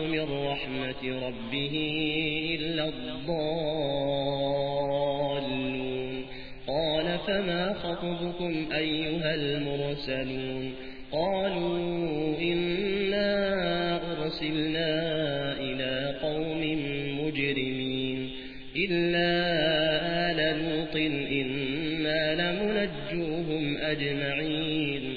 من رحمة ربه إلا الضالون. قال فما خطبكم أيها المرسلون؟ قالوا إنا أرسلنا إلى قوم مجرمين. إلا آل لوط إنا لمنجوهم أجمعين.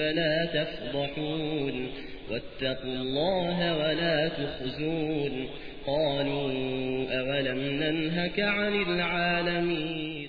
فلا تفضحون واتقوا الله ولا تخزون قالوا أولم ننهك عن العالمين